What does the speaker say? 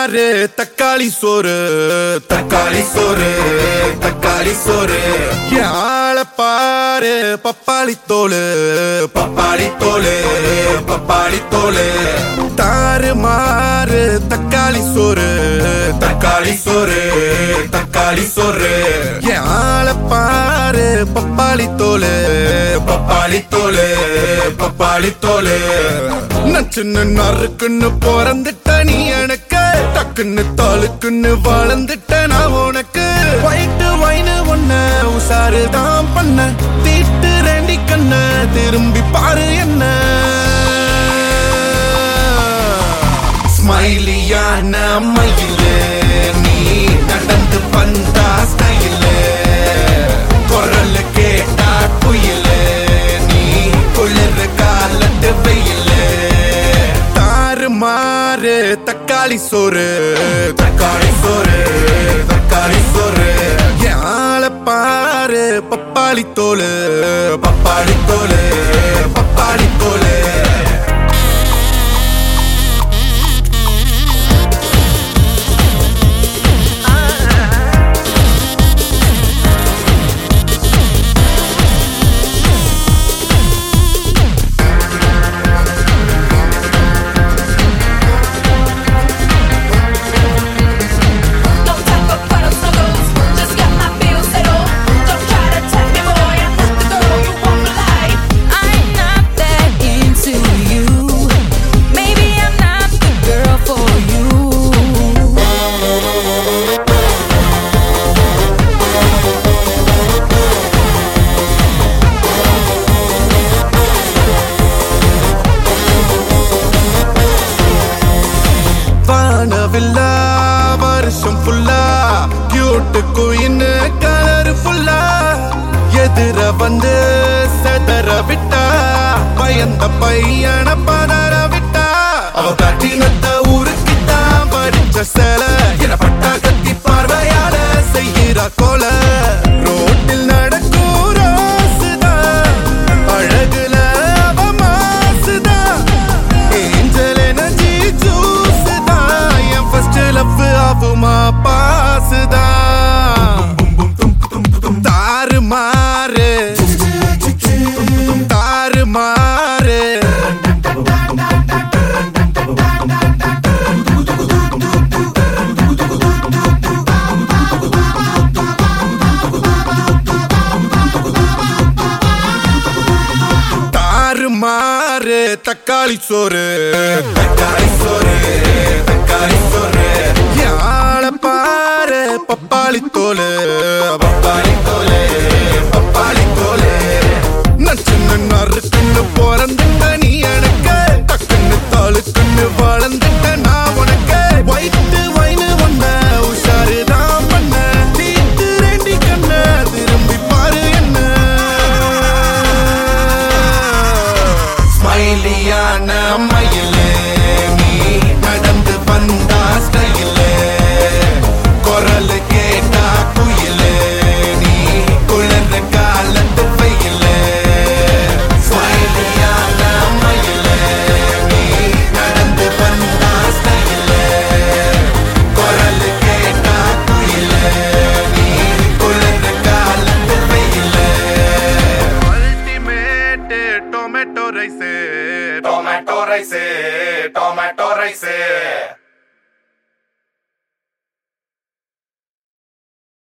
பாரு தக்காளி சோறு. தக்காளி சோறு தக்காளி சோறு. என் ஆள பாரு பப்பாளி தோலு. பப்பாளி தோலு பப்பாளி தோலு. தாறு மாறு தக்காளி சோறு. தக்காளி சோறு தக்காளி சோறு. என் ஆள பாரு பப்பாளி தோலு. பப்பாளி தோலு பப்பாளி தோலு. நான் சின்ன நறுக்குன்னு பிறந்துட்ட நீ எனக்கு டக்குன்னு தாளுக்குன்னு வாழ்ந்துட்ட நான் உனக்கு. ஒயிட்டு வைனு ஒன்ன உசாரு தான் பண்ண. தீட்டு ரெண்டி கண்ண திரும்பி பாரு என்ன. ஸ்மைலியான மயிலு நீ நடந்து வந்தா மாறு தக்காளி சோறு. தக்காளி சோறு தக்காளி சோறு. என் பாரு பப்பாளி தோலு. பப்பாளி தோலு பப்பாளி கியூட்டு குயின்னு கலர் ஃபுல்லா எதிர வந்து செதற விட்டா. பயந்த பையன பதற விட்டா. அவ கட்டினத்த ஊருக்கிட்டா படிச்ச சேல. என பட்டா கத்தி பார்வையால செய்கிறா கோல. மாறு. தாறு மாறு. மாறு. தக்காளி சோறு தக்காளி சோறு. ஸ்மைலியான torre y se, toma torre y se.